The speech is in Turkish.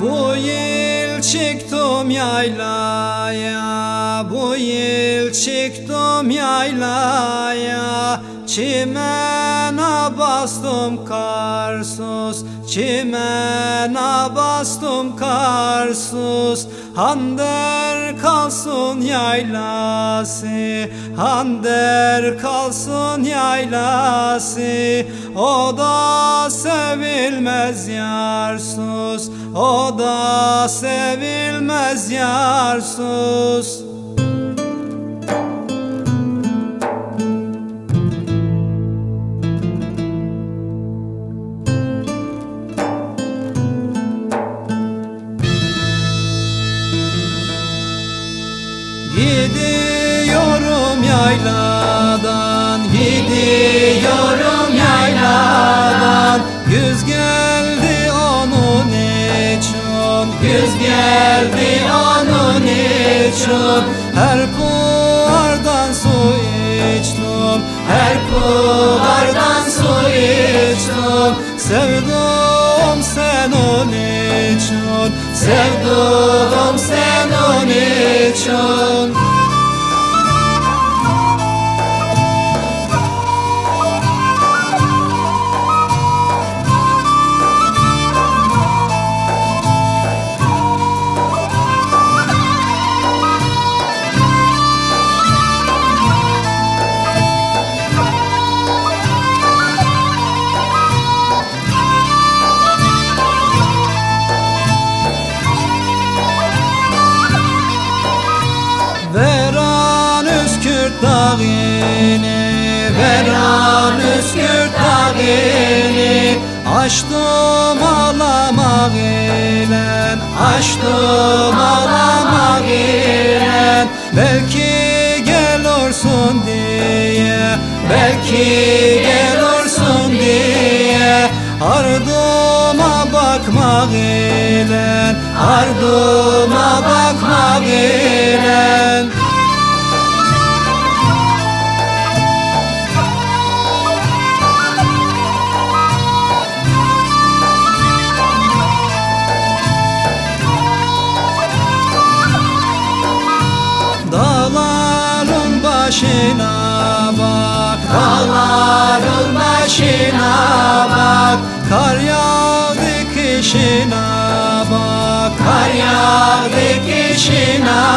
Bu yıl çıktım yaylaya Bu yıl çıktım yaylaya. Çimene bastım karsuz Çimene bastım karsuz Hander kalsın yaylası Hander kalsın yaylası. O da sevilmez yarsuz O da sevilmez yarsuz Gidiyorum yayladan Gidiyorum Güz geldi onun için Her puardan su içtim. Her puardan su içtim. Sevdum sen onun için Sevdum sen onun dağını Veran Üskürt dağını Açtım alamak ile Açtım alamak ile Belki gelursun diye Belki gelursun diye. Ardıma bakmak ile Ardıma bakmak ile başına bak Dağların başına bak Kar yağdı kışına bak Kar yağdı kışına